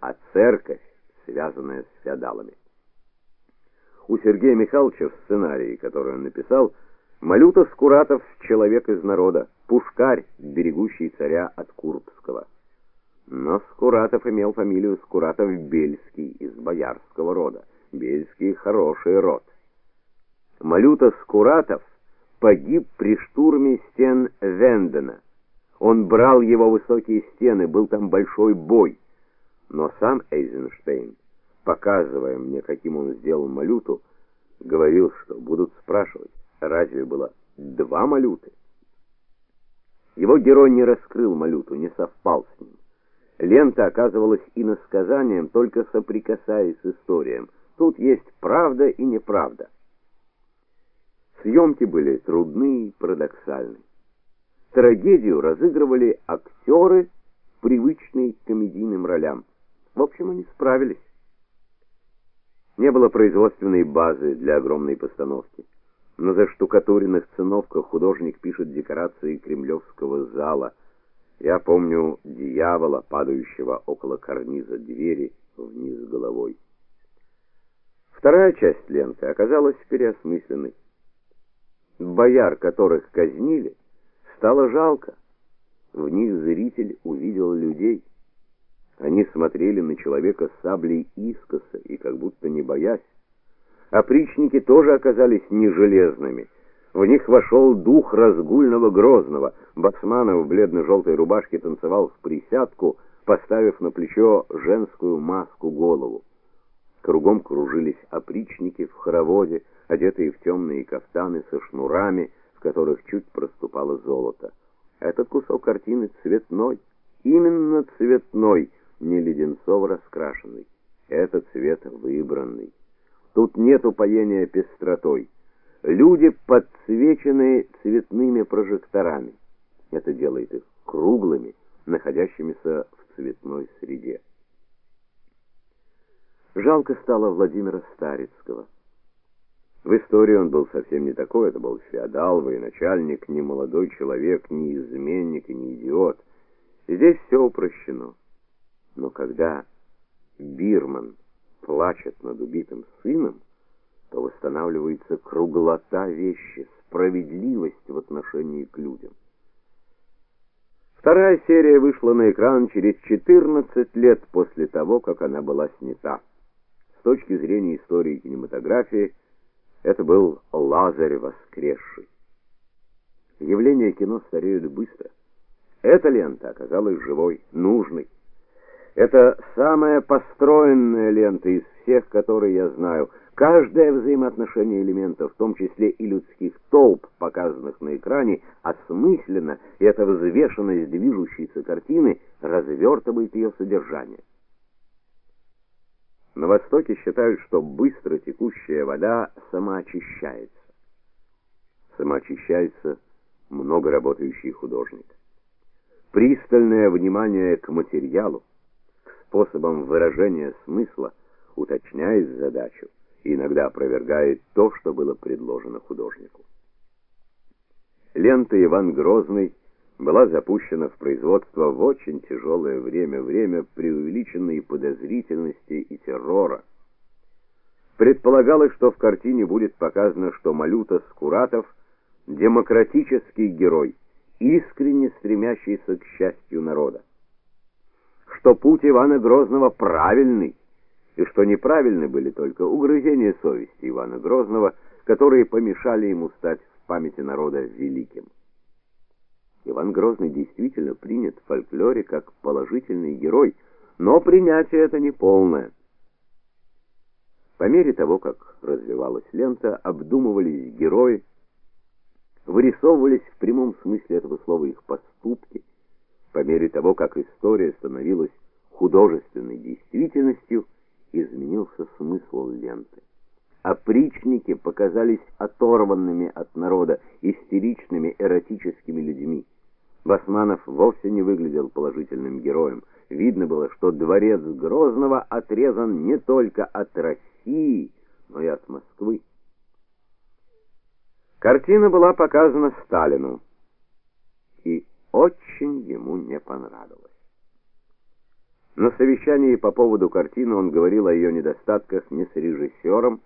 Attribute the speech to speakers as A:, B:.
A: а церковь, связанная с феодалами. У Сергея Михайловича в сценарии, который он написал, Малюта Скуратов человек из народа, пушкарь, берегущий царя от Курбского. Но Скуратов имел фамилию Скуратов-Бельский из боярского рода. Бельский хороший род. Малюта Скуратов погиб при штурме стен Вендена. Он брал его высокие стены, был там большой бой. Но сам Эйзенштейн, показывая мне, каким он сделал Малюту, говорил, что будут спрашивать, разве было два Малюты? Его герой не раскрыл Малюту, не совпал с ним. Лента оказывалась иносказанием, только соприкасаясь с историей. Тут есть правда и неправда. Съемки были трудны и парадоксальны. Трагедию разыгрывали актеры, привычные к комедийным ролям. В общем, они справились. Не было производственной базы для огромной постановки. На заштукатуренных циновках художник пишет декорации кремлевского зала. Я помню дьявола, падающего около карниза двери вниз головой. Вторая часть ленты оказалась переосмысленной. Бояр, которых казнили, стало жалко. В них зритель увидел людей. Они смотрели на человека с саблей искоса и как будто не боясь. Опричники тоже оказались не железными. В них вошел дух разгульного Грозного. Басманов в бледно-желтой рубашке танцевал в присядку, поставив на плечо женскую маску голову. Кругом кружились опричники в хороводе, одетые в темные кафтаны со шнурами, в которых чуть проступало золото. Этот кусок картины цветной, именно цветной, не леденцово раскрашенный. Это цвет выбранный. Тут нет упоения пестротой. Люди подсвечены цветными прожекторами. Это делает их круглыми, находящимися в цветной среде. Жалко стало Владимира Старицкого. В истории он был совсем не такой, это был феодал, военачальник, не молодой человек, не изменник и не идиот. Здесь все упрощено. Но когда Бирман плачет над убитым сыном, то восстанавливается круглота вещи, справедливость в отношении к людям. Вторая серия вышла на экран через 14 лет после того, как она была снята. С точки зрения истории кинематографии, это был Лазарь воскресший. Явления кино стареют быстро. Эта лента оказалась живой, нужной. Это самая построенная лента из всех, которые я знаю. Каждое взаимоотношение элементов, в том числе и людских толп, показанных на экране, осмысленно, и эта взвешенность движущейся картины развертывает ее содержание. На Востоке считают, что быстро текущая вода самоочищается. Самоочищается много работающий художник. Пристальное внимание к материалу, к способам выражения смысла уточняет задачу иногда опровергает то, что было предложено художнику. Лента Иван Грозный была запущена в производство в очень тяжелое время, время преувеличенной подозрительности и террора. Предполагалось, что в картине будет показано, что Малюта Скуратов демократический герой, искренне стремящийся к счастью народа. Что путь Ивана Грозного правильный, и что неправильны были только угрызения совести Ивана Грозного, которые помешали ему стать в памяти народа великим. Иван Грозный действительно принят в фольклоре как положительный герой, но принятие это не полное. По мере того, как развивалась лента, обдумывались герои, вырисовывались в прямом смысле этого слова их поступки. По мере того, как история становилась художественной действительностью, изменился смысл ленты. Опричники показались оторванными от народа, истеричными, эротическими людьми. Басманов вовсе не выглядел положительным героем. Видно было, что дворец Грозного отрезан не только от России, но и от Москвы. Картина была показана Сталину, и очень ему не понравилась. На совещании по поводу картины он говорил о ее недостатках не с режиссером,